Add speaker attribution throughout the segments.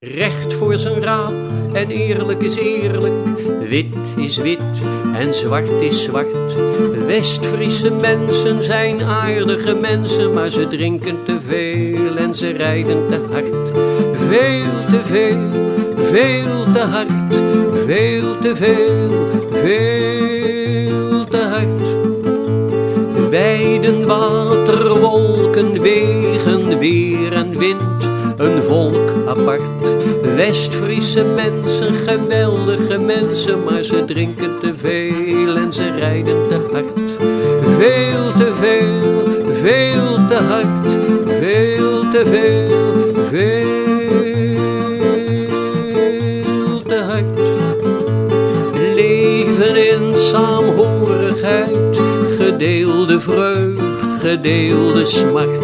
Speaker 1: Recht voor zijn raap en eerlijk is eerlijk, wit is wit en zwart is zwart. West-Friese mensen zijn aardige mensen, maar ze drinken te veel en ze rijden te hard. Veel te veel, veel te hard, veel te veel, veel te hard. Weiden, water, wolken, wegen, weer en wind, een volk apart. West-Friese mensen, geweldige mensen, maar ze drinken te veel en ze rijden te hard. Veel te veel, veel te hard, veel te veel, veel te hard. Leven in saamhorigheid, gedeelde vreugd gedeelde smart.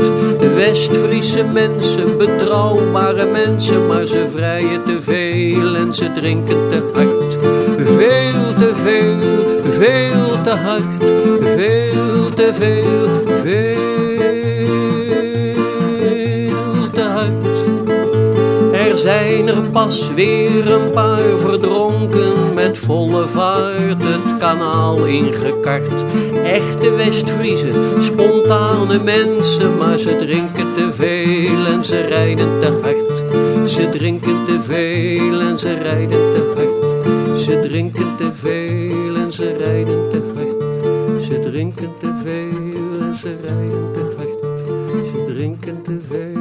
Speaker 1: West-Friese mensen, betrouwbare mensen, maar ze vrijen te veel en ze drinken te hard. Veel te veel, veel te hard, veel te veel, veel te hard. Er zijn er pas weer een paar verdronken vaart het kanaal ingekart. Echte Westfriezen, spontane mensen, maar ze drinken te veel en ze rijden te hard. Ze drinken te veel en ze rijden te hard. Ze drinken te veel en ze rijden te hard. Ze drinken te veel en ze rijden te hard. Ze drinken te veel.